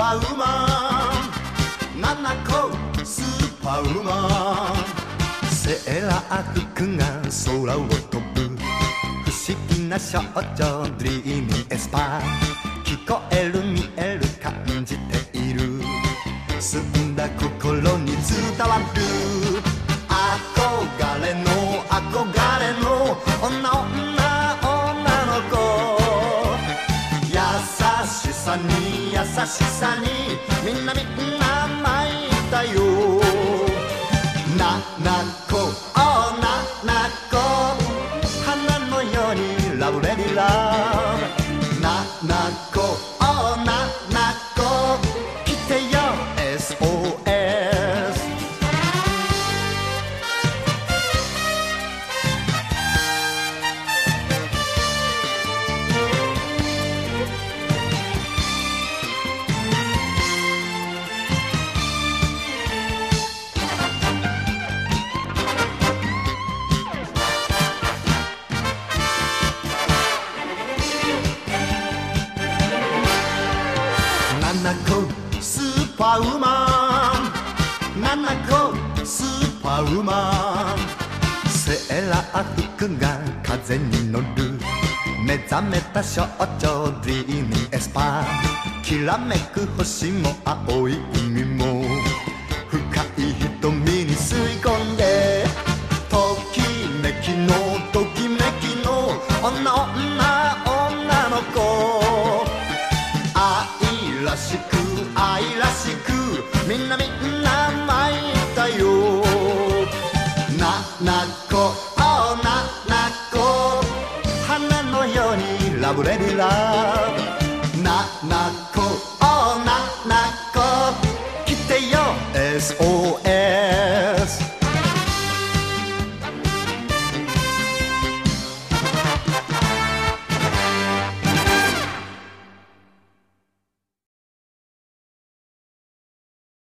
パーウーマン七個スーパー。ウーマンセーラー服が空を飛ぶ不思議な少女ドリーミーエスパー聞こえる見える感じている。澄んだ心に伝わる。憧れの憧れの女女女の。子優しさに。しさにみんなみんな七個スーパーウーマン。七個スーパーウーマンセーラー服が風に乗る。目覚めた少女ディーミエスパーきらめく星も青い海も。らしく愛らしくみんなみんなまいたよ。ななこ。おななこ。花のようにラブレルラブななこ。おななこ。来てよ SOS